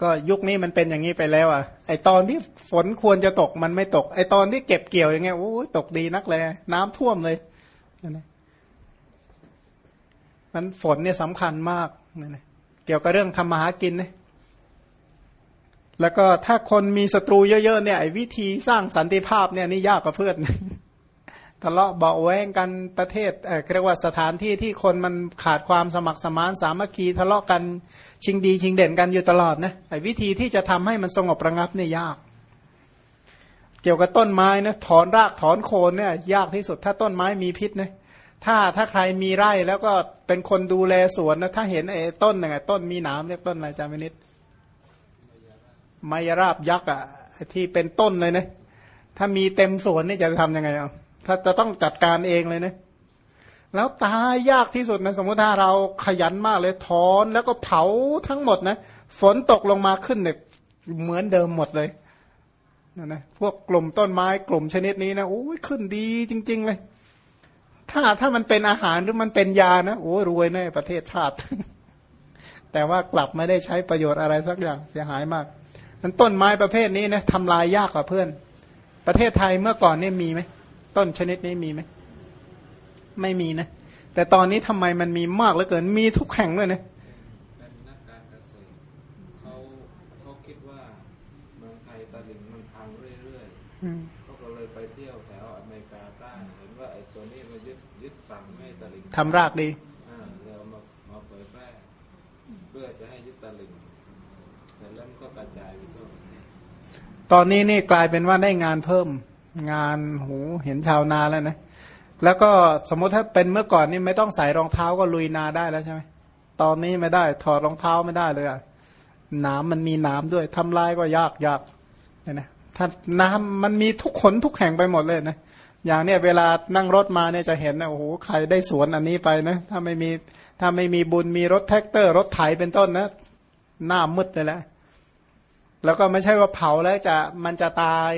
ก็ยุคนี้มันเป็นอย่างนี้ไปแล้ว อะ ไอตอนที่ฝนควรจะตกมันไม่ตก ไอตอนที่เก็บเกี่ยวอย่างเงี้ยโอ้ยตกดีนักเลยน้ำท่วมเลยนะมันฝนเนี่ยสำคัญมากนะเกี่ยวกับเรื่องทำมาหากินนะแล้วก็ถ้าคนมีศัตรูเยอะๆเนี่ยไอ้วิธีสร้างสันติภาพเนี่ยนี่ยากกว่าเพื่อน ทะเลาะเบาแวงกันประเทศเรียกว่าสถานที่ที่คนมันขาดความสมัครสมานสามัคคีทะเลาะกันชิงดีชิงเด่นกันอยู่ตลอดนะไอ้วิธีที่จะทำให้มันสงบระงับเนี่ยยาก เกี่ยวกับต้นไม้นะถอนรากถอนโคนเนี่ยยากที่สุดถ้าต้นไม้มีพิษนะถ้าถ้าใครมีไร่แล้วก็เป็นคนดูแลสวนนะถ้าเห็นไอ้ต้นหนึ่งต้นมีหนามเรียกต้นอะไรจามินิดไมยราบยักษ์อะที่เป็นต้นเลยนะถ้ามีเต็มสวนนี่จะทำยังไงอะ ถ้าจะต้องจัดการเองเลยนะแล้วตายยากที่สุดนะสมมติถ้าเราขยันมากเลยถอนแล้วก็เผาทั้งหมดนะฝนตกลงมาขึ้นเนี่ยเหมือนเดิมหมดเลยนะนะพวกกลุ่มต้นไม้กลุ่มชนิดนี้นะโอ้ยขึ้นดีจริง ๆ เลย ถ้าถ้ามันเป็นอาหารหรือมันเป็นยานะโอ้รวยแน่ประเทศชาติ แต่ว่ากลับไม่ได้ใช้ประโยชน์อะไรสักอย่างเสียหายมากมันต้นไม้ประเภทนี้นะทำลายยากกว่าเพื่อน ประเทศไทยเมื่อก่อนเนี่ยมีไหม ต้นชนิดนี้มีไหมไม่มีนะ แต่ตอนนี้ทำไมมันมีมากเหลือเกิน มีทุกแห่งเลยนะเป็นนักการเกษตรเขาเขาคิดว่าเมืองไทยตลิ่งมันพังเรื่อยๆเขาก็เลยไปเที่ยวแถวอเมริกาใต้เห็นว่าไอ้ตัวนี้มันยึดยึดสั่งให้ตลิ่งทำรากดีอ่าเรามามาเผยแพร่เพื่อจะให้ยึดตลิ่งแต่แล้วก็กระจายไปทั่วตอนนี้นี่กลายเป็นว่าได้งานเพิ่ม งานหูเห็นชาวนาแล้วนะแล้วก็สมมติถ้าเป็นเมื่อก่อนนี่ไม่ต้องใส่รองเท้าก็ลุยนาได้แล้วใช่ไหมตอนนี้ไม่ได้ ถอดรองเท้าไม่ได้เลยอะน้ำมันมีน้ำด้วยทำลายก็ยากยากเนี่ยนะถ้าน้ำมันมีทุกขนทุกแห่งไปหมดเลยนะอย่างเนี้ยเวลานั่งรถมาเนี่ยจะเห็นนะโอ้โหใครได้สวนอันนี้ไปนะถ้าไม่มีถ้าไม่มีบุญมีรถแท็กเตอร์ รถไถเป็นต้นนะ หน้ามืดเลยแหละแล้วก็ไม่ใช่ว่าเผาแล้วจะมันจะตาย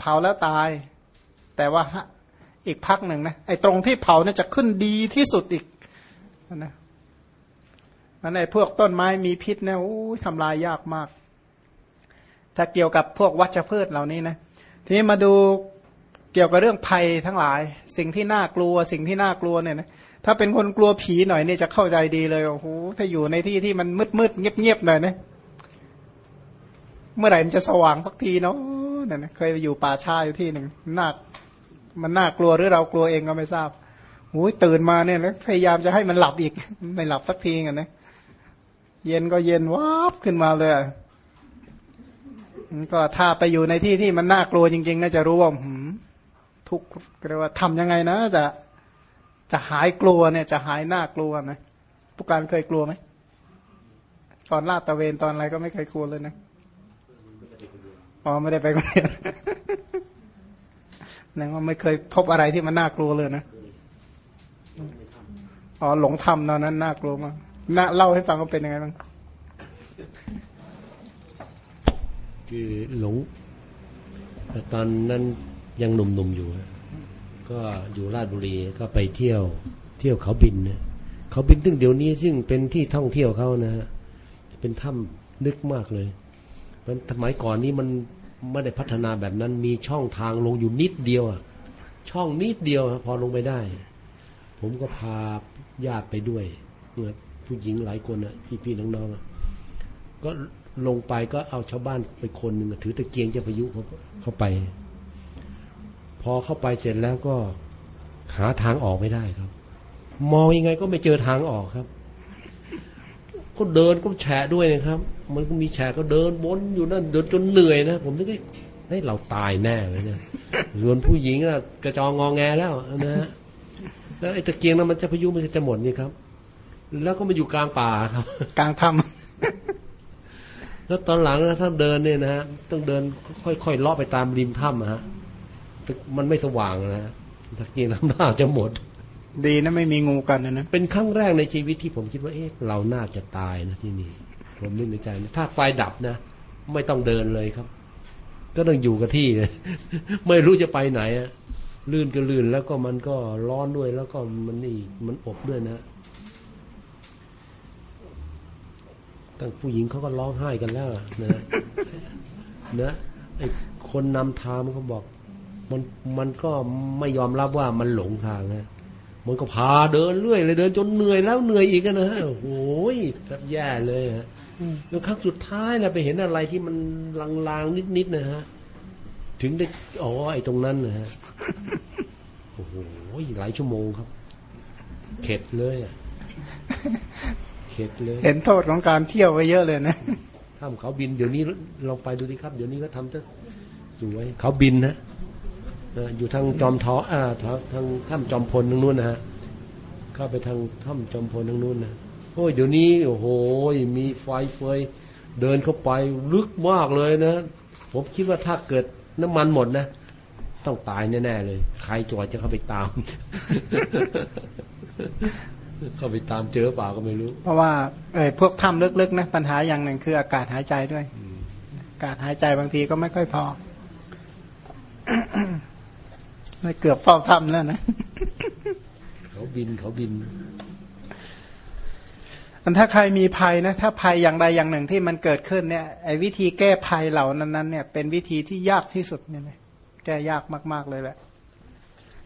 เผาแล้วตาย แต่ว่าอีกพักหนึ่งนะไอ้ตรงที่เผาเนี่ยจะขึ้นดีที่สุดอีกนะนั่นไอ้พวกต้นไม้มีพิษเนะโอ้ทำลายยากมาก ถ้าเกี่ยวกับพวกวัชพืชเหล่านี้นะทีนี้มาดูเกี่ยวกับเรื่องภัยทั้งหลาย สิ่งที่น่ากลัว สิ่งที่น่ากลัวเนี่ยนะถ้าเป็นคนกลัวผีหน่อยเนี่ยจะเข้าใจดีเลยโอ้โหถ้าอยู่ในที่ที่มันมืดมืดเงียบเงียบหน่อยนะเมื่อไหร่มันจะสว่างสักทีเนาะ เนี่ยนะเคยอยู่ป่าชาอยู่ที่หนึ่งน่ามันน่ากลัวหรือเรากลัวเองก็ไม่ทราบหูยตื่นมาเนี่ยนะพยายามจะให้มันหลับอีก ไม่หลับสักทีกันนะเย็นก็เย็นวาบขึ้นมาเลยก็ถ้าไปอยู่ในที่ที่มันน่ากลัวจริงๆน่าจะรู้ว่าทุกเรียกว่าทำยังไงนะจะจะหายกลัวเนี่ยจะหายน่ากลัวนะผู้การเคยกลัวไหมตอนลาดตะเวนตอนอะไรก็ไม่เคยกลัวเลยนะ อ๋อไม่ได้ไปโรงเรียนนั่นว่าไม่เคยพบอะไรที่มันน่ากลัวเลยนะอ๋อหลงทำตอนนั้นน่ากลัวมากน่าเล่าให้ฟังว่าเป็นยังไงบ้างคือหลงตอนนั้นยังหนุ่มๆอยู่ ก็อยู่ราชบุรีก็ไปเที่ยว เที่ยวเขาบินเนี่ยเขาบินตึงเดี๋ยวนี้ซึ่งเป็นที่ท่องเที่ยวเขานะฮะเป็นถ้ำลึกมากเลย มันสมัยก่อนนี้มันไม่ได้พัฒนาแบบนั้น มีช่องทางลงอยู่นิดเดียวอะช่องนิดเดียวพอลงไปได้ ผมก็พาญาติไปด้วยผู้หญิงหลายคนอะพี่ๆน้องๆก็ลงไปก็เอาชาวบ้านไปคนหนึ่งถือตะเกียงจะพายุเขาเข้าไป พอเข้าไปเสร็จแล้วก็หาทางออกไม่ได้ครับ มองยังไงก็ไม่เจอทางออกครับ ก็เดินก็แฉะด้วยนะครับ มันก็มีแฉะก็เดินวนอยู่นั่นเดินจนเหนื่อยนะ ผมนึกว่าเฮ้ยเราตายแน่เลยเนี่ยส่วนผู้หญิงอะกระจองงอแงแล้วนะฮะแล้วไอ้ตะเกียงนั้นมันจะพยุมันจะหมดนี่ครับ แล้วก็มาอยู่กลางป่าครับ กลางถ้ำแล้วตอนหลังนะถ้าเดินเนี่ยนะฮะต้องเดินค่อยๆเลาะไปตามริมถ้ำฮะมันไม่สว่างนะตะเกียงน้ำหน้าจะหมด ดีนะไม่มีงูกันนะนะเป็นครั้งแรกในชีวิตที่ผมคิดว่าเอ๊ะเราน่าจะตายนะที่นี่ ผมนึกในใจนะถ้าไฟดับนะ ไม่ต้องเดินเลยครับ ก็ต้องอยู่กับที่เลยไม่รู้จะไปไหนอะลื่นก็ลื่นแล้วก็มันก็ร้อนด้วยแล้วก็มันนี่มันอบด้วยนะตั้งผู้หญิงเขาก็ร้องไห้กันแล้วนะนะไอ้คนนำทางมันก็บอก มันมันก็ไม่ยอมรับว่ามันหลงทางนะ มันก็พาเดินเรื่อยเลยเดินจนเหนื่อยแล้วเหนื่อยอีกอะนะฮะโอ้โหแทบแย่เลยฮะแล้วครั้งสุดท้ายนะไปเห็นอะไรที่มันลางๆนิดๆนะฮะถึงได้อ๋อไอ้ตรงนั้นนะฮะโอ้โหหลายชั่วโมงครับ เข็ดเลยอะเข็ดเลย เห็นโทษของการเที่ยวไปเยอะเลยนะถ้ำเขาบินเดี๋ยวนี้ลองไปดูดิครับ เดี๋ยวนี้ก็ทำจะสวยเขาบินนะเอยู่ทางจอมทออ่าทางทางถ้ำจอมพลทางนู้นนะฮะเข้าไปทางถ้ำจอมพลทางนู้นนะโอ้ยเดี๋ยวนี้โอ้โหมีไฟเฟยเดินเข้าไปลึกมากเลยนะ ผมคิดว่าถ้าเกิดน้ำมันหมดนะ ต้องตายแน่ๆเลย ใครจอดจะเข้าไปตาม เข้าไปตามเจอเปล่าก็ไม่รู้ เพราะว่าเออพวกถ้ำลึกๆนะปัญหาอย่างหนึ่งคืออากาศหายใจด้วย อากาศหายใจบางทีก็ไม่ค่อยพอ ไม่เกือบเฝ้าถ้ำแล้วนะเขาบินเขาบินอันถ้าใครมีภัยนะ ถ้าภัยอย่างใดอย่างหนึ่งที่มันเกิดขึ้นเนี่ยไอ้วิธีแก้ภัยเหล่านั้นๆเนี่ย เป็นวิธีที่ยากที่สุดเนี่ยนะแก้ยากมาก ๆเลยแหละ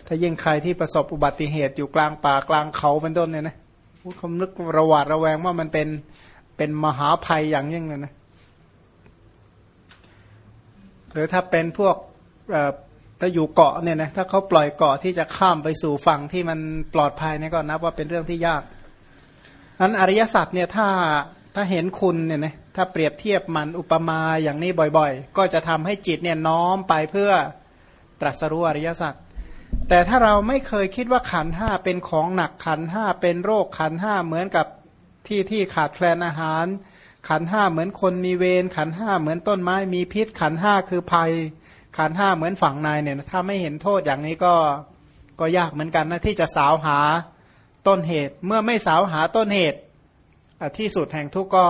ถ้ายิ่งใครที่ประสบอุบัติเหตุอยู่กลางป่ากลางเขาเป็นต้นเนี่ยนะพูดคำนึกระหวาดระแวงว่ามันเป็นเป็นมหาภัยอย่างยิ่งเลยนะหรือถ้าเป็นพวกเอ่อ ถ้าอยู่เกาะเนี่ยนะถ้าเขาปล่อยเกาะที่จะข้ามไปสู่ฝั่งที่มันปลอดภัยเนี่ยก็นับว่าเป็นเรื่องที่ยากนั้นอริยสัจเนี่ยถ้าถ้าเห็นคุณเนี่ยนะถ้าเปรียบเทียบมันอุปมาอย่างนี้บ่อยๆ ก็จะทำให้จิตเนี่ยน้อมไปเพื่อตรัสรู้อริยสัจแต่ถ้าเราไม่เคยคิดว่าขันห้าเป็นของหนักขันห้าเป็นโรคขันห้าเหมือนกับที่ที่ขาดแคลนอาหาร ขันห้าเหมือนคนมีเวรขันห้าเหมือนต้นไม้มีพิษ ขันห้าคือภัย ขันห้าเหมือนฝั่งในเนี่ยถ้าไม่เห็นโทษอย่างนี้ก็ก็ยากเหมือนกันนะที่จะสาวหาต้นเหตุ เมื่อไม่สาวหาต้นเหตุอะที่สุดแห่งทุกข์ก็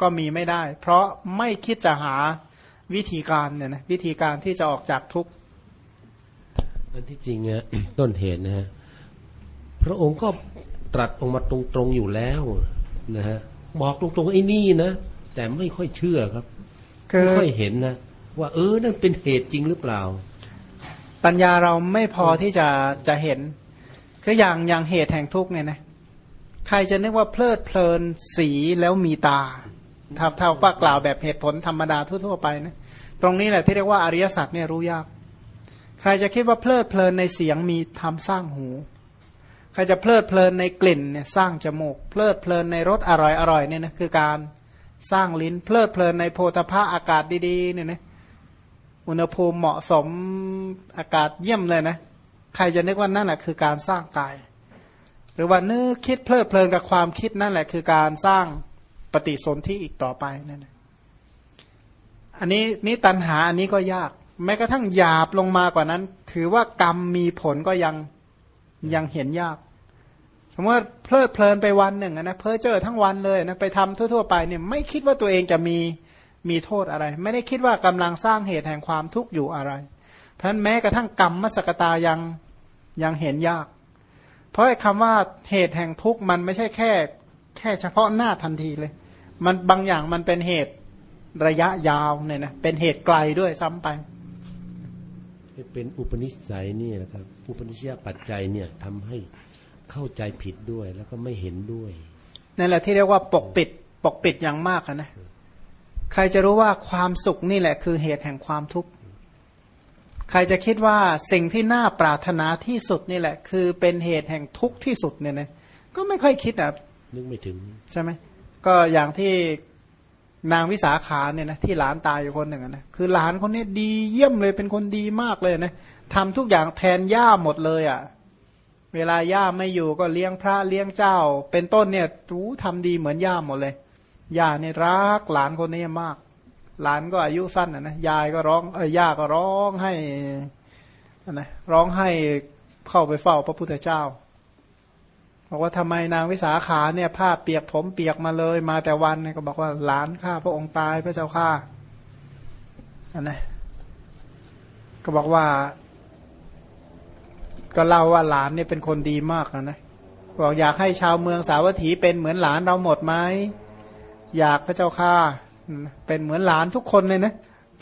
ก็มีไม่ได้ เพราะไม่คิดจะหาวิธีการเนี่ยนะวิธีการที่จะออกจากทุกข์อันที่จริงอะต้นเหตุนะฮะพระองค์ก็ตรัสออกมาตรงๆอยู่แล้วนะฮะบอกตรงๆไอ้นี่นะแต่ไม่ค่อยเชื่อครับ คืไม่อค่อยเห็นนะ ว่าเออนั่นเป็นเหตุจริงหรือเปล่า ปัญญาเราไม่พอที่จะจะเห็นคืออย่างอย่างเหตุแห่งทุกข์เนี่ยนะใครจะนึกว่าเพลิดเพลินสีแล้วมีตาถ้าถ้าว่ากล่าวแบบเหตุผลธรรมดาทั่วๆไปนะตรงนี้แหละที่เรียกว่าอริยสัจเนี่ยรู้ยาก ใครจะคิดว่าเพลิดเพลินในเสียงมีทำสร้างหู ใครจะเพลิดเพลินในกลิ่นเนี่ยสร้างจมูก เพลิดเพลินในรสอร่อยอร่อยเนี่ยนะคือการสร้างลิ้น เพลิดเพลินในโพธาภาอากาศดีๆเนี่ยนะ อุณหภูมิเหมาะสมอากาศเยี่ยมเลยนะ ใครจะนึกว่านั่นแหละคือการสร้างกาย หรือว่านึกคิดเพลิดเพลินกับความคิดนั่นแหละคือการสร้างปฏิสนธิอีกต่อไปนั่นอันนี้นี่ตัณหาอันนี้ก็ยาก แม้กระทั่งหยาบลงมากว่านั้น ถือว่ากรรมมีผลก็ยังยังเห็นยาก สมมติเพลิดเพลินไปวันหนึ่งนะเพ้อเจอทั้งวันเลยนะไปทำทั่ว ๆ ไปเนี่ยไม่คิดว่าตัวเองจะมี มีโทษอะไร ไม่ได้คิดว่ากำลังสร้างเหตุแห่งความทุกข์อยู่อะไรเพราะฉะนั้นแม้กระทั่งกรรมมสกตายังยังเห็นยาก เพราะไอ้คำว่าเหตุแห่งทุกข์มันไม่ใช่แค่ แค่เฉพาะหน้าทันทีเลย มันบางอย่างมันเป็นเหตุระยะยาวเนี่ยนะเป็นเหตุไกลด้วยซ้ำไป เป็นอุปนิสัยเนี่ยนะครับ อุปนิสัยปัจจัยเนี่ยทำให้เข้าใจผิดด้วยแล้วก็ไม่เห็นด้วยนั่นแหละที่เรียกว่าปกปิดปกปิดอย่างมากอะนะ ใครจะรู้ว่าความสุขนี่แหละคือเหตุแห่งความทุกข์ ใครจะคิดว่าสิ่งที่น่าปรารถนาที่สุดนี่แหละ คือเป็นเหตุแห่งทุกข์ที่สุดเนี่ยนะก็ไม่ค่อยคิดอะนึกไม่ถึงใช่ไหมก็อย่างที่นางวิสาขาเนี่ยนะที่หลานตายอยู่คนหนึ่งอะนะคือหลานคนนี้ดีเยี่ยมเลยเป็นคนดีมากเลยนะทำทุกอย่างแทนย่าหมดเลยอะ่ะ เวลาย่าไม่อยู่ก็เลี้ยงพระเลี้ยงเจ้า เป็นต้นเนี่ยทูทำดีเหมือนย่าหมดเลย ย่าเนี่ยรักหลานคนนี้มาก หลานก็อายุสั้นนะนะยายก็ร้องเอ้ยย่าก็ร้องให้นะร้องให้เข้าไปเฝ้าพระพุทธเจ้าบอกว่าทำไมนางวิสาขาเนี่ยผ้าเปียกผมเปียกมาเลย มาแต่วันเนี่ยก็บอกว่าหลานข้าพระองค์ตายพระเจ้าข้าอันนะก็บอกว่า ก็เล่าว่าหลานเนี่ยเป็นคนดีมากนะนะบอกอยากให้ชาวเมืองสาวัตถีเป็นเหมือนหลานเราหมดไหม อยากพระเจ้าค่าเป็นเหมือนหลานทุกคนเลยนะ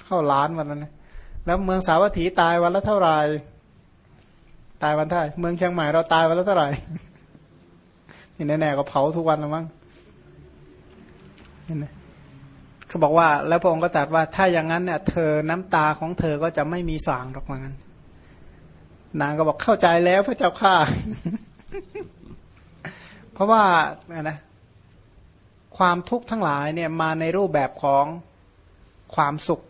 เข้าหลานวันนั้นนะแล้วเมืองสาวัตถีตายวันละเท่าไหร่ตายวันเท่าไหร่เมืองเชียงใหม่เราตายวันละเท่าไหร่นี่แน่ๆก็เผาทุกวันละมั้งเห็นไหมเขาบอกว่าแล้วพระองค์ก็ตรัสว่าถ้าอย่างนั้นเนี่ยเธอน้ำตาของเธอก็จะไม่มีสางหรอกเหมือนนนางก็บอกเข้าใจแล้วพระเจ้าข้าเพราะว่านะ ความทุกข์ทั้งหลายเนี่ยมาในรูปแบบของความสุข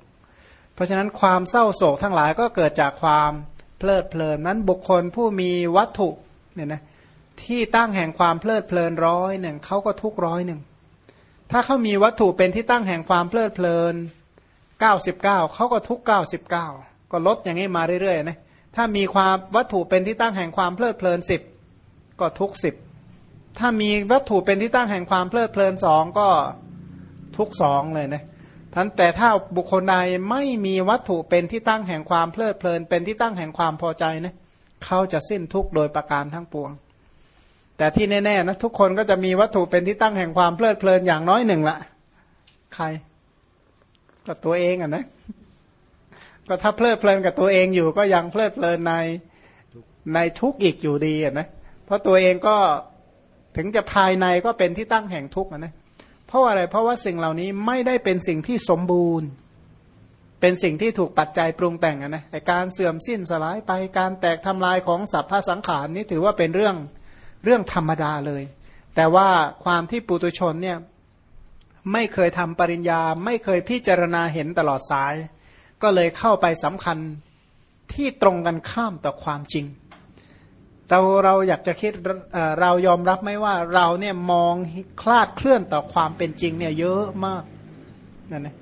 เพราะฉะนั้นความเศร้าโศกทั้งหลายก็เกิดจากความเพลิดเพลินนั้นบุคคลผู้มีวัตถุเนี่ยนะที่ตั้งแห่งความเพลิดเพลินร้อยหนึ่งเขาก็ทุกร้อยหนึ่งถ้าเขามีวัตถุเป็นที่ตั้งแห่งความเพลิดเพลินเก้าสิบเก้าเขาก็ทุกเก้าสิบเก้าก็ลดอย่างนี้มาเรื่อยๆนะถ้ามีความวัตถุเป็นที่ตั้งแห่งความเพลิดเพลินสิบก็ทุกสิบ ถ้ามีวัตถุเป็นที่ตั้งแห่งความเพลิดเพลินสองก็ทุกสองเลยนะท่านแต่ถ้าบุคคลใดไม่มีวัตถุเป็นที่ตั้งแห่งความเพลิดเพลิน เป็นที่ตั้งแห่งความพอใจนะเขาจะสิ้นทุกโดยประการทั้งปวง แต่ที่แน่ๆนะทุกคนก็จะมีวัตถุเป็นที่ตั้งแห่งความเพลิดเพลินอย่างน้อยหนึ่งละใครก็ตัวเองอะนะก็ถ้าเพลิดเพลินกับตัวเองอยู่ก็ยังเพลิดเพลินในในทุกข์อีกอยู่ดีอะนะเพราะตัวเองก็ ถึงจะภายในก็เป็นที่ตั้งแห่งทุกข์นะเพราะอะไรเพราะว่าสิ่งเหล่านี้ไม่ได้เป็นสิ่งที่สมบูรณ์ เป็นสิ่งที่ถูกปัจจัยปรุงแต่งนะไอการเสื่อมสิ้นสลายไปการแตกทำลายของสัพพะสังขารนี้ถือว่าเป็นเรื่องเรื่องธรรมดาเลย แต่ว่าความที่ปุตุชนเนี่ยไม่เคยทำปริญญา ไม่เคยพิจารณาเห็นตลอดสาย ก็เลยเข้าไปสำคัญที่ตรงกันข้ามต่อความจริง เราเราอยากจะคิดเรายอมรับไหมว่าเราเนี่ยมองคลาดเคลื่อนต่อความเป็นจริงเนี่ยเยอะมากนั่นนะ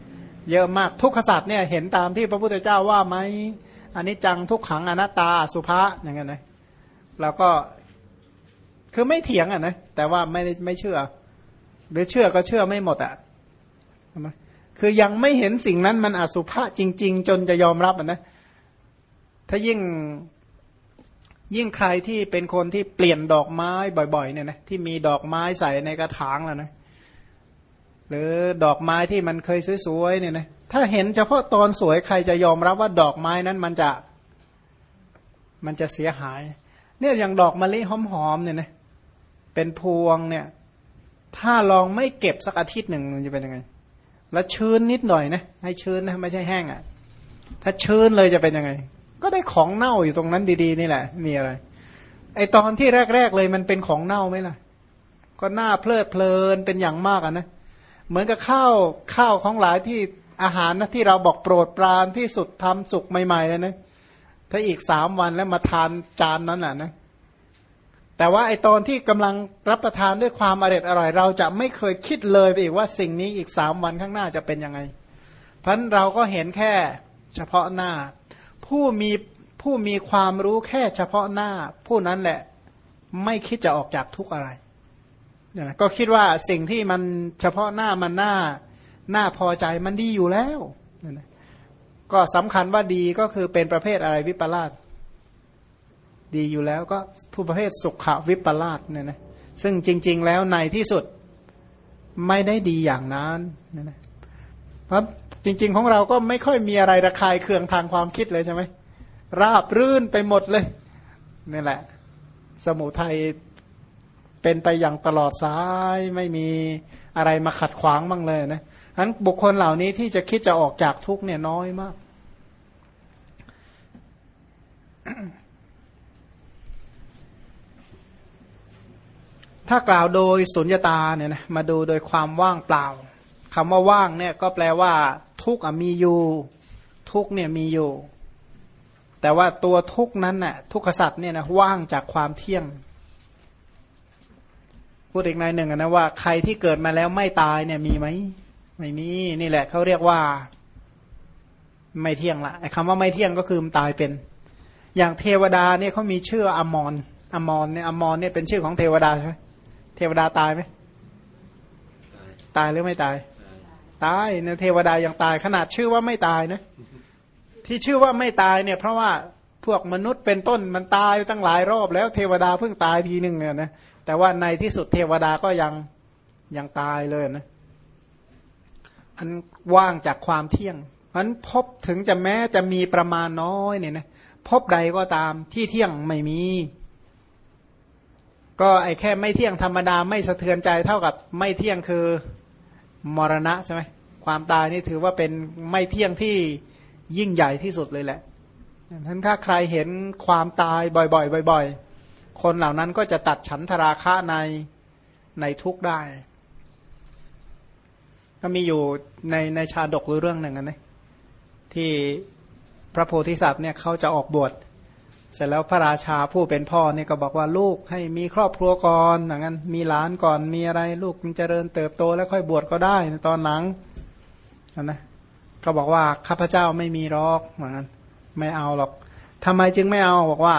เยอะมากทุกขสัตว์เนี่ยเห็นตามที่พระพุทธเจ้าว่าไหมอันนี้จังทุกขังอนัตตาสุภาอย่างเงี้ยนะเราก็คือไม่เถียงอะนะแต่ว่าไม่ไม่เชื่อ หรือเชื่อก็เชื่อไม่หมดอะใช่ไมคือยังไม่เห็นสิ่งนั้นมันอสุภะจริง ๆ จนจะยอมรับอะนะถ้ายิ่ง ยิ่งใครที่เป็นคนที่เปลี่ยนดอกไม้บ่อย ๆ เนี่ยนะที่มีดอกไม้ใส่ในกระถางแล้วนะหรือดอกไม้ที่มันเคยสวยๆเนี่ยนะถ้าเห็นเฉพาะตอนสวยใครจะยอมรับว่าดอกไม้นั้นมันจะมันจะเสียหาย เนี่ยอย่างดอกมะลิหอมๆเนี่ยนะเป็นพวงเนี่ย ถ้าลองไม่เก็บสักอาทิตย์หนึ่งมันจะเป็นยังไง แล้วชื้นนิดหน่อยนะให้ชื้นนะไม่ใช่แห้งอะ่ะ ถ้าชื้นเลยจะเป็นยังไง ก็ได้ของเน่าอยู่ตรงนั้นดีๆนี่แหละ มีอะไร ไอตอนที่แรกๆเลยมันเป็นของเน่าไหมล่ะ ก็น่าเพลิดเพลินเป็นอย่างมากอะนะ เหมือนกับข้าวข้าวของหลายที่อาหารนะที่เราบอกโปรดปรานที่สุดทำสุกใหม่ๆเลยนะ ถ้าอีกสามวันแล้วมาทานจานนั้นอะนะ แต่ว่าไอตอนที่กำลังรับประทานด้วยความอร่อยอร่อย เราจะไม่เคยคิดเลยไปอีกว่าสิ่งนี้อีกสามวันข้างหน้าจะเป็นยังไง เพราะเราก็เห็นแค่เฉพาะหน้า ผู้มีผู้มีความรู้แค่เฉพาะหน้า ผู้นั้นแหละไม่คิดจะออกจากทุกอะไรเนี่ยนะก็คิดว่าสิ่งที่มันเฉพาะหน้ามันหน้าหน้าพอใจมันดีอยู่แล้วเนี่ยนะก็สำคัญว่าดีก็คือเป็นประเภทอะไรวิปลาสดีอยู่แล้วก็ผู้ประเภทสุขวิปลาสเนี่ยนะซึ่งจริง ๆ แล้วในที่สุดไม่ได้ดีอย่างนั้นเนี่ยนะเพราะ จริง ๆ ของเราก็ไม่ค่อยมีอะไรระคายเคืองทางความคิดเลยใช่ไหมราบรื่นไปหมดเลยนี่แหละ สมุทัยเป็นไปอย่างตลอดสายไม่มีอะไรมาขัดขวางบ้างเลยนะฉะนั้นบุคคลเหล่านี้ที่จะคิดจะออกจากทุกเนี่ยน้อยมาก ถ้ากล่าวโดยสุญญตาเนี่ยนะมาดูโดยความว่างเปล่าคำว่าว่างเนี่ยก็แปลว่า ทุกข์มีอยู่ ทุกเนี่ยมีอยู่ แต่ว่าตัวทุกนั้นน่ะทุกขสัตว์เนี่ยนะว่างจากความเที่ยงพูดอีกในหนึ่งนะว่าใครที่เกิดมาแล้วไม่ตายเนี่ยมีไหมไม่มีนี่แหละเขาเรียกว่า ไม่เที่ยงละไอ้คำว่าไม่เที่ยงก็คือมันตายเป็น อย่างเทวดาเนี่ยเขามีชื่ออมรอมรเนี่ยอมรเนี่ยเป็นชื่อของเทวดาใช่ไหมเทวดาตายไหมตายหรือไม่ตาย ตายเนี่ยเทวดายังตายขนาดชื่อว่าไม่ตายนะ ที่ชื่อว่าไม่ตายเนี่ย เพราะว่าพวกมนุษย์เป็นต้นมันตายตั้งหลายรอบแล้วเทวดาเพิ่งตายทีหนึ่งเนี่ยนะแต่ว่าในที่สุดเทวดาก็ยังยังตายเลยนะอันว่างจากความเที่ยงมันพบถึงจะแม้จะมีประมาณน้อยเนี่ยนะพบใดก็ตามที่เที่ยงไม่มี ก็ไอแค่ไม่เที่ยงธรรมดาไม่สะเทือนใจเท่ากับไม่เที่ยงคือ มรณะใช่ไหมความตายนี่ถือว่าเป็นไม่เที่ยงที่ยิ่งใหญ่ที่สุดเลยแหละท่านถ้าใครเห็นความตายบ่อยๆบ่อยๆ คนเหล่านั้นก็จะตัดฉันทราคะในในทุกได้ ก็มีอยู่ในในชาดกเรื่องหนึ่งนะที่พระโพธิสัตว์เนี่ยเขาจะออกบวช เสร็จแล้วพระราชาผู้เป็นพ่อเนี่ยก็บอกว่าลูกให้มีครอบครัวก่อนอย่างนั้น มีหลานก่อนมีอะไรลูกมันเจริญเติบโตแล้วค่อยบวชก็ได้ในตอนหลังนะก็บอกว่าข้าพเจ้าไม่มีรอกเหมือนกันไม่เอาหรอกทำไมจึงไม่เอาบอกว่า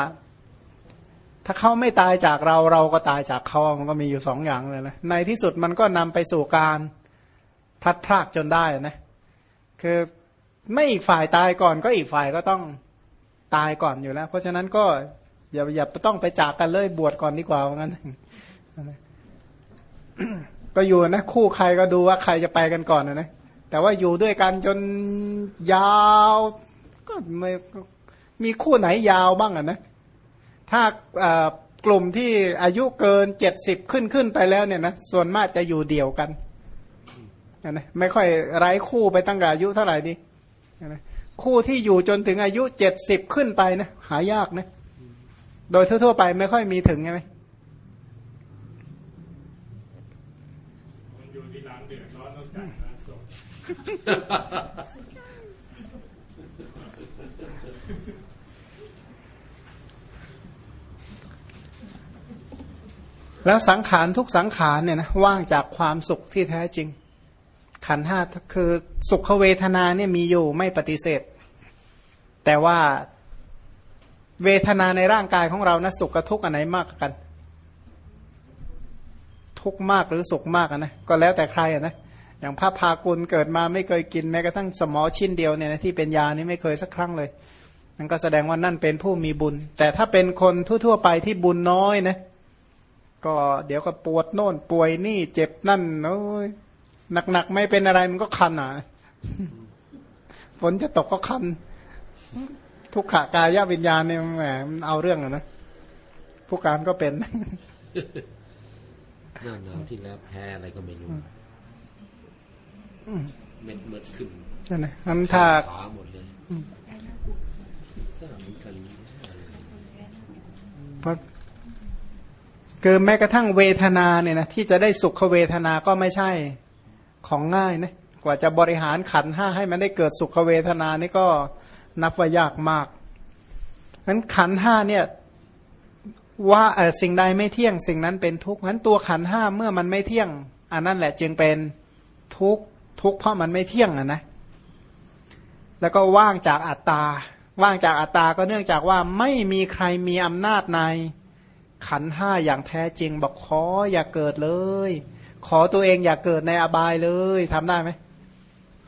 ถ้าเขาไม่ตายจากเราเราก็ตายจากเขามันก็มีอยู่สองอย่างเลยนะในที่สุดมันก็นำไปสู่การพลัดพรากจนได้นะคือไม่อีกฝ่ายตายก่อนก็อีกฝ่ายก็ต้อง ตายก่อนอยู่แล้ว เพราะฉะนั้นก็อย่าอย่าต้องไปจากกันเลยบวชก่อนดีกว่าเหมือนกันก็อยู่นะ คู่ใครก็ดูว่าใครจะไปกันก่อนนะนะแต่ว่าอยู่ด้วยกันจนยาวก็ไม่มีคู่ไหนยาวบ้างอะนะ ถ้ากลุ่มที่อายุเกินเจ็ดสิบขึ้นขึ้นไปแล้วเนี่ยนะส่วนมากจะอยู่เดี่ยวกันนะไม่ค่อยไร้คู่ไปตั้งแต่อายุเท่าไหร่ดี คู่ที่อยู่จนถึงอายุเจ็ดสิบขึ้นไปนะหายากนะ โดยทั่ว ๆ ไปไม่ค่อยมีถึงใช่ไหมแล้วสังขารทุกสังขารเนี่ยนะว่างจากความสุขที่แท้จริง ขันห้าคือสุขเวทนาเนี่ยมีอยู่ไม่ปฏิเสธ แต่ว่าเวทนาในร่างกายของเรานะสุขกับทุกข์อันไหนมากกัน ทุกข์มากหรือสุขมากนะก็แล้วแต่ใครอะนะอย่างพระพากุลเกิดมาไม่เคยกินแม้กระทั่งสมอชิ้นเดียวเนี่ยนะที่เป็นยานี่ไม่เคยสักครั้งเลยนั่นก็แสดงว่านั่นเป็นผู้มีบุญ แต่ถ้าเป็นคนทั่ว ๆ ไปที่บุญน้อยนะก็เดี๋ยวก็ปวดโน่นป่วยนี่เจ็บนั่นโอ้ย หนักๆไม่เป็นอะไรมันก็คันอะฝนจะตกก็คัน ทุกขากายวิญญาณเนี่ยแหมเอาเรื่องอะนะผู้การก็เป็นหน้าหนาวที่แล้วแพ้อะไรก็ไม่รู้เม็ดเม็ดขึ้นนั่นนะทำท่าขาหมดเลยทราบเหมือนกันเพราะคือแม้กระทั่งเวทนาเนี่ยนะที่จะได้สุขเวทนาก็ไม่ใช่ ของง่ายนะกว่าจะบริหารขันห้าให้มันได้เกิดสุขเวทนานี่ก็นับว่ายากมากนั้นขันห้าเนี่ยว่าสิ่งใดไม่เที่ยง สิ่งนั้นเป็นทุกข์นั้นตัวขันห้าเมื่อมันไม่เที่ยง อันนั้นแหละจึงเป็นทุกข์ทุกข์เพราะมันไม่เที่ยงอะนะแล้วก็ว่างจากอัตตา ว่างจากอัตตาก็เนื่องจากว่าไม่มีใครมีอำนาจในขันห้าอย่างแท้จริงบอกขออย่าเกิดเลย ขอตัวเองอย่าเกิดในอบายเลยทำได้ไหม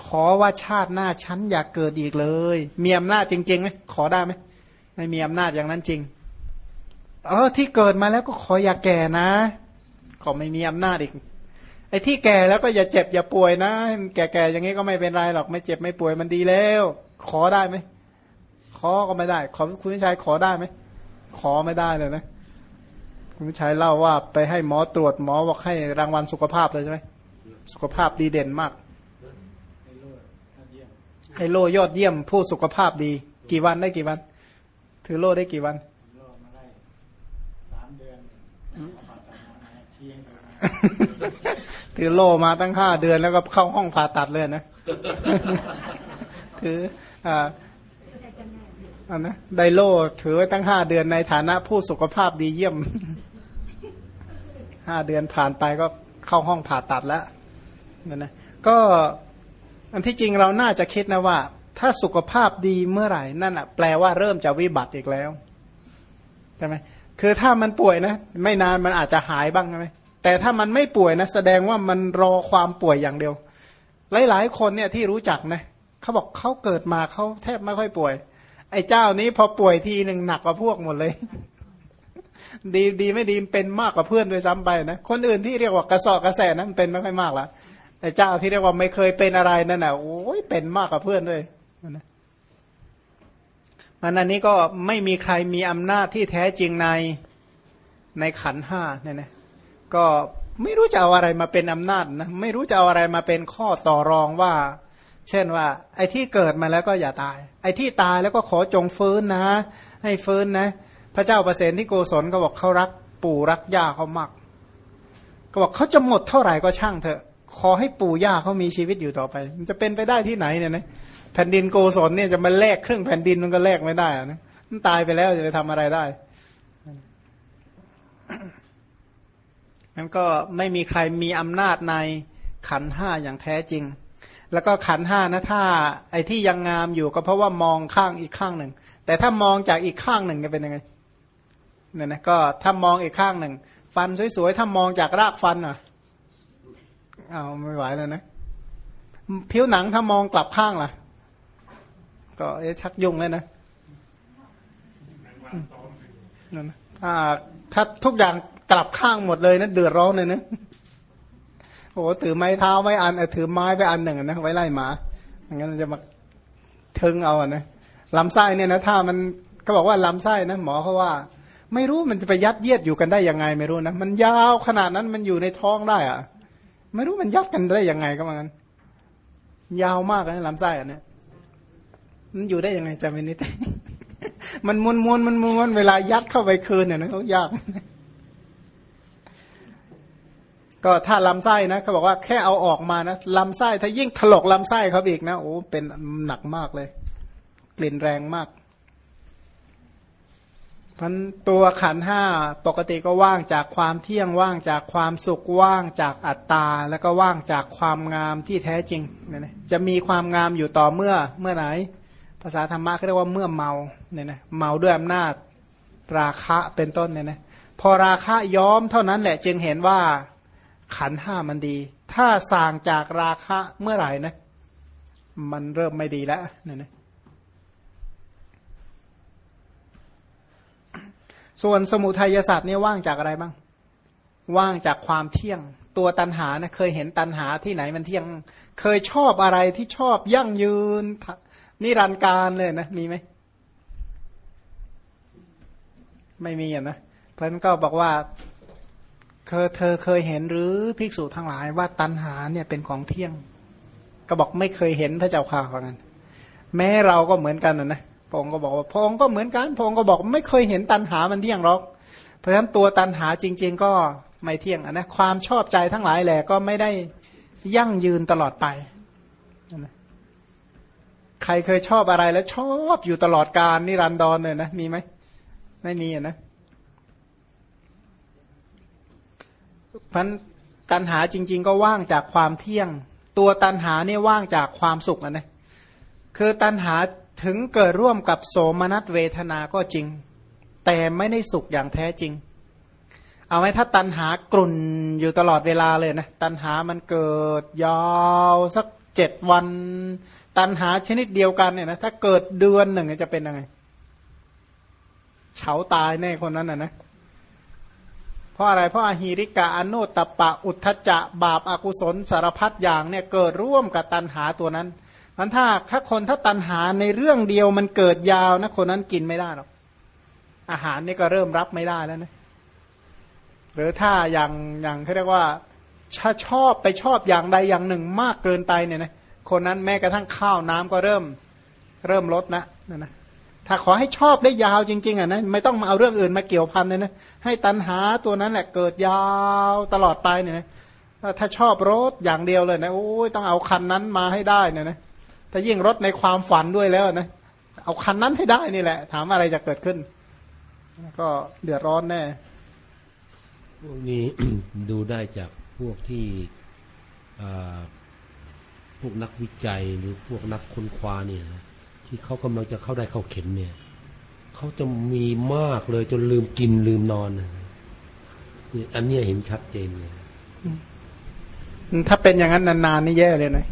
ขอว่าชาติหน้าฉันอยากเกิดอีกเลย มีอำนาจจริงๆไหมขอได้ไหมไม่มีอำนาจอย่างนั้นจริงเออที่เกิดมาแล้วก็ขออย่าแก่นะ ขอไม่มีอำนาจอีกไอ้ที่แก่แล้วก็อย่าเจ็บอย่าป่วยนะ แก่ๆอย่างนี้ก็ไม่เป็นไรหรอกไม่เจ็บไม่ป่วยมันดีแล้ว ขอได้ไหมขอก็ไม่ได้ ขอคุณชายขอได้ไหมขอไม่ได้เลยนะ คุณชายเล่าว่าไปให้หมอตรวจหมอบอกให้รางวัลสุขภาพเลยใช่ไหมสุขภาพดีเด่นมาก ให้โลยอดเยี่ยมผู้สุขภาพดี กี่วันได้กี่วัน ถือโลได้กี่วันถือโลมาตั้งห้าเดือนแล้วก็เข้าห้องผ่าตัดเลยนะ ถืออ่าอันนะไดโลถือไว้ตั้งห้าเดือนในฐานะผู้สุขภาพดีเยี่ยม ห้าเดือนผ่านไปก็เข้าห้องผ่าตัดแล้วนะนะก็อันที่จริงเราน่าจะคิดนะว่า ถ้าสุขภาพดีเมื่อไหร่นั่นอะแปลว่าเริ่มจะวิบัติอีกแล้วใช่ไหมคือถ้ามันป่วยนะ ไม่นานมันอาจจะหายบ้างใช่ไหมแต่ถ้ามันไม่ป่วยนะ แสดงว่ามันรอความป่วยอย่างเดียว หลาย ๆ คนเนี่ยที่รู้จักนะเขาบอกเขาเกิดมาเขาแทบไม่ค่อยป่วย ไอ้เจ้านี้พอป่วยทีหนึ่งหนักกว่าพวกหมดเลย ดีดีไม่ดีเป็นมากกว่าเพื่อนด้วยซ้ำไปนะคนอื่นที่เรียกว่ากระสอบกระแสนะมันเป็นไม่ค่อยมากละไอ้เจ้าที่เรียกว่าไม่เคยเป็นอะไรนั่นน่ะโอ้ยเป็นมากกว่าเพื่อนด้วยนะมันอันนี้ก็ไม่มีใครมีอำนาจที่แท้จริงในในขันห้าเนี่ยนะก็ไม่รู้จะเอาอะไรมาเป็นอำนาจนะไม่รู้จะเอาอะไรมาเป็นข้อต่อรองว่า เช่นว่า ไอ้ที่เกิดมาแล้วก็อย่าตาย ไอ้ที่ตายแล้วก็ขอจงฟื้นนะ ให้ฟื้นนะ พระเจ้าประเสนที่โกศลก็บอกเขารัก ปู่รักย่าเขามาก ก็บอกเขาจะหมดเท่าไหร่ก็ช่างเถอะ ขอให้ปู่ย่าเขามีชีวิตอยู่ต่อไป มันจะเป็นไปได้ที่ไหนเนี่ยนะแผ่นดินโกศลเนี่ยจะมาแลกเครึ่องแผ่นดินมันก็แลกไม่ได้นะมันตายไปแล้วจะไปทำอะไรได้นั้นก็ไม่มีใครมีอำนาจในขันห้าอย่างแท้จริง แล้วก็ขันห้านะถ้า ไอ้ที่ยังงามอยู่ก็เพราะว่ามองข้างอีกข้างหนึ่ง แต่ถ้ามองจากอีกข้างหนึ่งจะเป็นยังไง เนี่ยนะก็ถ้ามองอีกข้างหนึ่ง ฟันสวยๆถ้ามองจากรากฟันอะเอาไม่ไหวแล้วนะ ผิวหนังถ้ามองกลับข้างล่ะ ก็เอ๊ะชักยุ่งเลยนะนั่นถ้าถ้าทุกอย่างกลับข้างหมดเลยนะเดือดร้อนเลยนะโอ้ถือไม้เท้าไว้อันถือไม้ไปอันหนึ่งนะไว้ไล่หมาอย่างนั้นจะมาทึงเอาอะนะลำไส้เนี่ยนะถ้ามันก็บอกว่าลำไส้นะหมอเขาว่า ไม่รู้มันจะไปยัดเยียดอยู่กันได้ยังไงไม่รู้นะมันยาวขนาดนั้นมันอยู่ในท้องได้อะไม่รู้มันยัดกันได้ยังไงก็ว่างั้นยาวมากนะลำไส้อันนี้มันอยู่ได้ยังไงจำไม่นิดมันมวนมวนมันมวนเวลายัดเข้าไปคืนเนี่ยนะเขายากก็ถ้าลำไส้นะเขาบอกว่าแค่เอาออกมานะลำไส้ถ้ายิ่งถลกลำไส้เขาอีกนะโอ้เป็นหนักมากเลย กลิ่นแรงมาก พันตัวขันห้าปกติก็ว่างจากความเที่ยงว่างจากความสุขว่างจากอัตตา แล้วก็ว่างจากความงามที่แท้จริงเนี่ยนะจะมีความงามอยู่ต่อเมื่อเมื่อไหน ภาษาธรรมะเขาเรียกว่าเมื่อเมาเนี่ยนะเมาด้วยอำนาจราคะเป็นต้นเนี่ยนะพอราคะย้อมเท่านั้นแหละจึงเห็นว่าขันห้ามันดี ถ้าสางจากราคะเมื่อไหร่นะมันเริ่มไม่ดีแล้วเนี่ยนะ ส่วนสมุทัยศาสตร์นี่ว่างจากอะไรบ้าง ว่างจากความเที่ยง ตัวตันหานะเคยเห็นตันหาที่ไหนมันเที่ยง เคยชอบอะไรที่ชอบยั่งยืน นิรันดร์การเลยนะ มีไหม ไม่มีอะนะเพราะนั้นก็บอกว่าเคยเธอเคยเห็นหรือภิกษุทั้งหลายว่าตันหาเนี่ยเป็นของเที่ยง ก็บอกไม่เคยเห็นพระเจ้าข่าวกันแม้เราก็เหมือนกันนะนะ พงก็บอกว่าพงก็เหมือนกันพงก็บอกไม่เคยเห็นตันหามันเที่ยงหรอก เพราะฉะนั้นตัวตันหาจริง ๆ ก็ไม่เที่ยงนะความชอบใจทั้งหลายแหละก็ไม่ได้ยั่งยืนตลอดไปใครเคยชอบอะไรแล้วชอบอยู่ตลอดการนิรันดรเลยนะมีไหมไม่มีอะนะพันตันหาจริง ๆ ก็ว่างจากความเที่ยง ตัวตันหาเนี่ยว่างจากความสุขนะคือตันหา ถึงเกิดร่วมกับโสมนัสเวทนาก็จริง แต่ไม่ได้สุขอย่างแท้จริง เอาไว้ถ้าตันหากลุ่นอยู่ตลอดเวลาเลยนะ ตันหามันเกิดยาวสักเจ็ดวัน ตันหาชนิดเดียวกันเนี่ยนะถ้าเกิดเดือนหนึ่งจะเป็นยังไงเฉาตายแน่คนนั้นนะนะเพราะอะไรเพราะอหิริกะอนุตตปะอุทธจะบาปอากุศลสารพัดอย่างเนี่ยเกิดร่วมกับตันหาตัวนั้น มันถ้าถ้าคนถ้าตันหาในเรื่องเดียวมันเกิดยาวนะคนนั้นกินไม่ได้หรอกอาหารนี่ก็เริ่มรับไม่ได้แล้วนะหรือถ้าอย่างอย่างเขาเรียกว่าชาชอบไปชอบอย่างใดอย่างหนึ่งมากเกินไปเนี่ยนะคนนั้นแม้กระทั่งข้าวน้ำก็เริ่มเริ่มลดนะนะนะถ้าขอให้ชอบได้ยาวจริง ๆอะนะไม่ต้องมาเอาเรื่องอื่นมาเกี่ยวพันเลยนะให้ตันหาตัวนั้นแหละเกิดยาวตลอดไปเนี่ยนะถ้าชอบรถอย่างเดียวเลยนะโอ้ยต้องเอาคันนั้นมาให้ได้เนี่ยนะ ถ้ายิ่งรถในความฝันด้วยแล้วนะ เอาคันนั้นให้ได้นี่แหละ ถามอะไรจะเกิดขึ้น ก็เดือดร้อนแน่พวกนี้ดูได้จากพวกที่พวกนักวิจัยหรือพวกนักค้นคว้าเนี่ยนะที่เขากำลังจะเข้าได้เข้าเข็มเนี่ยเขาจะมีมากเลยจนลืมกินลืมนอนนี่อันนี้เห็นชัดเจนเลยถ้าเป็นอย่างนั้นนานๆนี่แย่เลยนะ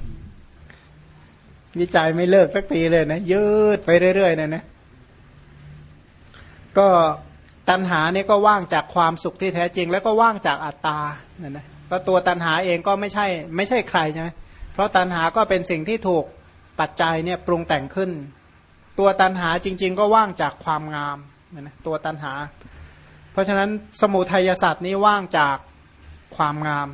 วิจัยไม่เลิกสักทีเลยนะยืดไปเรื่อยๆนะนะก็ตัณหาเนี่ยก็ว่างจากความสุขที่แท้จริง แล้วก็ว่างจากอัตตาเนี่ยนะก็ราะตัวตันหาเองก็ไม่ใช่ไม่ใช่ใครใช่ไหมเพราะตันหาก็เป็นสิ่งที่ถูกปัจจัยเนี่ยปรุงแต่งขึ้น ตัวตันหาจริง ๆ ก็ว่างจากความงามเนี่ยนะตัวตันหา เพราะฉะนั้นสมุทัยศาสตร์นี้ว่างจากความงาม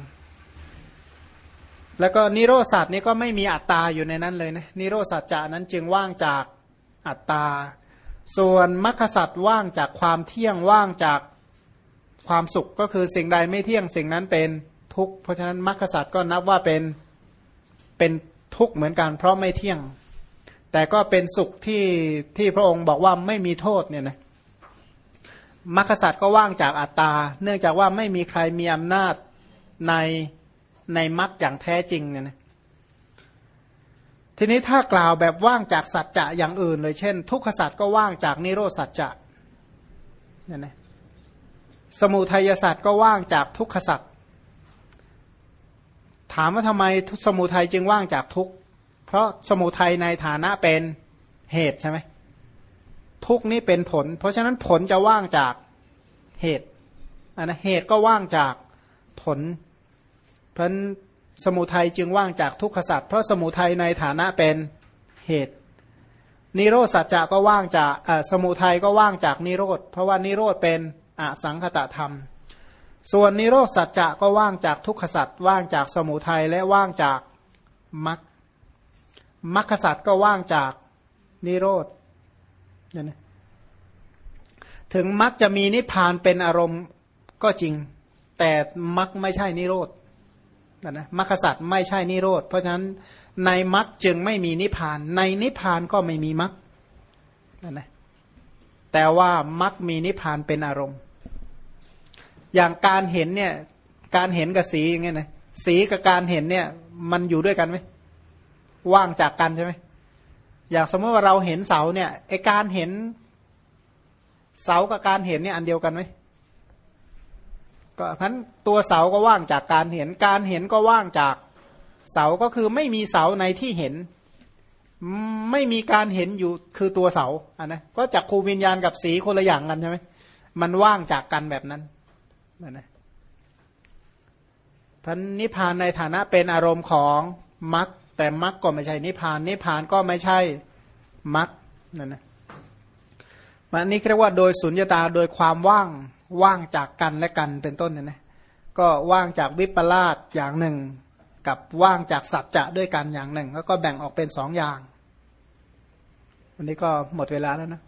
แล้วก็นิโรศาสตร์นี้ก็ไม่มีอัตตาอยู่ในนั้นเลยนะนิโรสัจจานั้นจึงว่างจากอัตตา ส่วนมรรคสัตว์ว่างจากความเที่ยงว่างจากความสุขก็คือสิ่งใดไม่เที่ยงสิ่งนั้นเป็นทุกข์เพราะฉะนั้นมรรคสัตว์ก็นับว่าเป็นเป็นทุกข์เหมือนกันเพราะไม่เที่ยง แต่ก็เป็นสุขที่ที่พระองค์บอกว่าไม่มีโทษเนี่ยนะมรรคสัตว์ก็ว่างจากอัตตา เนื่องจากว่าไม่มีใครมีอำนาจใน ในมรรคอย่างแท้จริงเนี่ยนะทีนี้ถ้ากล่าวแบบว่างจากสัจจะอย่างอื่นเลยเช่น ทุกขสัตว์ก็ว่างจากนิโรธสัจจะเนี่ยนะสมุทัยสตร์ก็ว่างจากทุกขสัตว์ถามว่าทำไมสมุทัยจึงว่างจากทุกเพราะสมุทัยในฐานะเป็นเหตุใช่ไหมทุกนี้เป็นผล เพราะฉะนั้นผลจะว่างจากเหตุอันนะเหตุก็ว่างจากผล เพราะสมุทัยจึงว่างจากทุกขสัตว์เพราะสมุทัยในฐานะเป็นเหตุ นิโรธสัจจะก็ว่างจากสมุทัยก็ว่างจากนิโรธเพราะว่านิโรธเป็นอสังคตธรรม ส่วนนิโรธสัจจะก็ว่างจากทุกขสัตว์ว่างจากสมุทัยและว่างจากมัคมัคคสัตว์ก็ว่างจากนิโรธเนี่ยถึงมักจะมีนิพพานเป็นอารมณ์ก็จริง แต่มักไม่ใช่นิโรธ นะนะมัคคสัตว์ไม่ใช่นิโรธ เพราะฉะนั้นในมักจึงไม่มีนิพพาน ในนิพพานก็ไม่มีมักนะนะแต่ว่ามักมีนิพพานเป็นอารมณ์ อย่างการเห็นเนี่ยการเห็นกับสีอย่างเงี้ยนะสีกับการเห็นเนี่ย มันอยู่ด้วยกันไหมว่างจากกันใช่ไหมอย่างสมมติว่าเราเห็นเสาเนี่ยไอการเห็นเสากับการเห็นเนี่ยอันเดียวกันไหม ก็พันตัวเสาก็ว่างจากการเห็นการเห็นก็ว่างจากเสาก็คือไม่มีเสาในที่เห็น ไม่มีการเห็นอยู่คือตัวเสาอะนะก็จักครูวิญญาณกับสีคนละอย่างกันใช่ไหมมันว่างจากกันแบบนั้นนะนะพันนิพพานในฐานะเป็นอารมณ์ของมรรคแต่มรรคก็ไม่ใช่นิพพาน นิพพานก็ไม่ใช่มรรคนั่นนะมันนี้เรียกว่าโดยสุญญตาโดยความว่าง ว่างจากกันและกันเป็นต้นเนี่ยนะก็ว่างจากวิปลาสอย่างหนึ่ง กับว่างจากสัจจะด้วยกันอย่างหนึ่ง แล้วก็แบ่งออกเป็นสองอย่าง วันนี้ก็หมดเวลาแล้วนะ